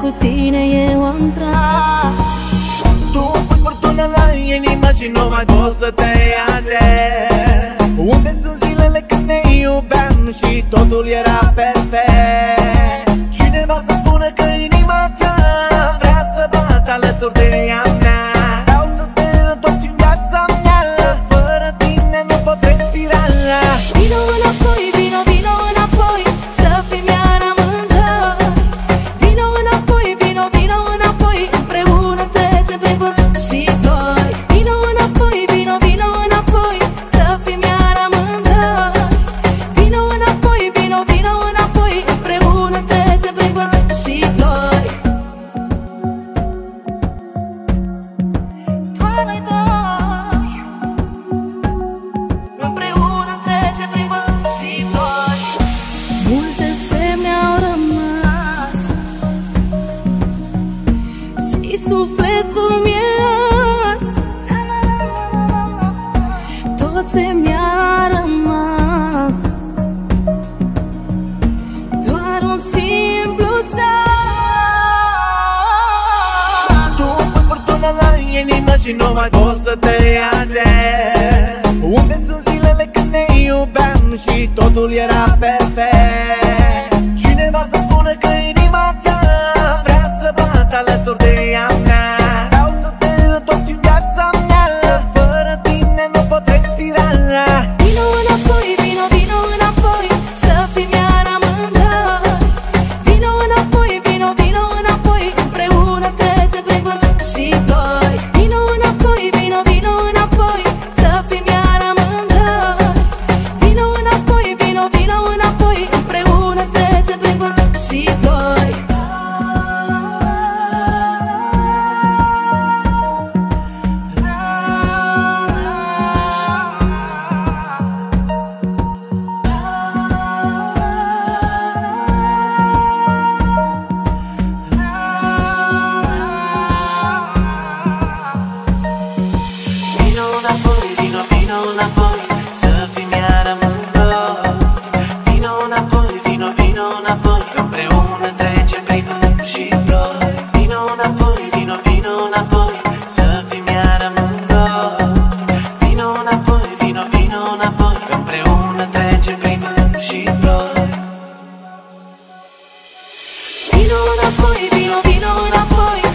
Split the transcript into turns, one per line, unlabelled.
cu tine eu am tras.
Tu pui furtună la inima și nu mai poți să te ia de Unde sunt zilele când ne iubeam și totul era perfect? Cineva să spună că inima ta vrea să bată alături de ea
ce mi-a rămas. Doar un simplu țeas
Tu pui furtună la inima și nu mai poți să te ia de Unde sunt zilele când ne iubeam și totul era perfect vino da poi, vino, vino da poi.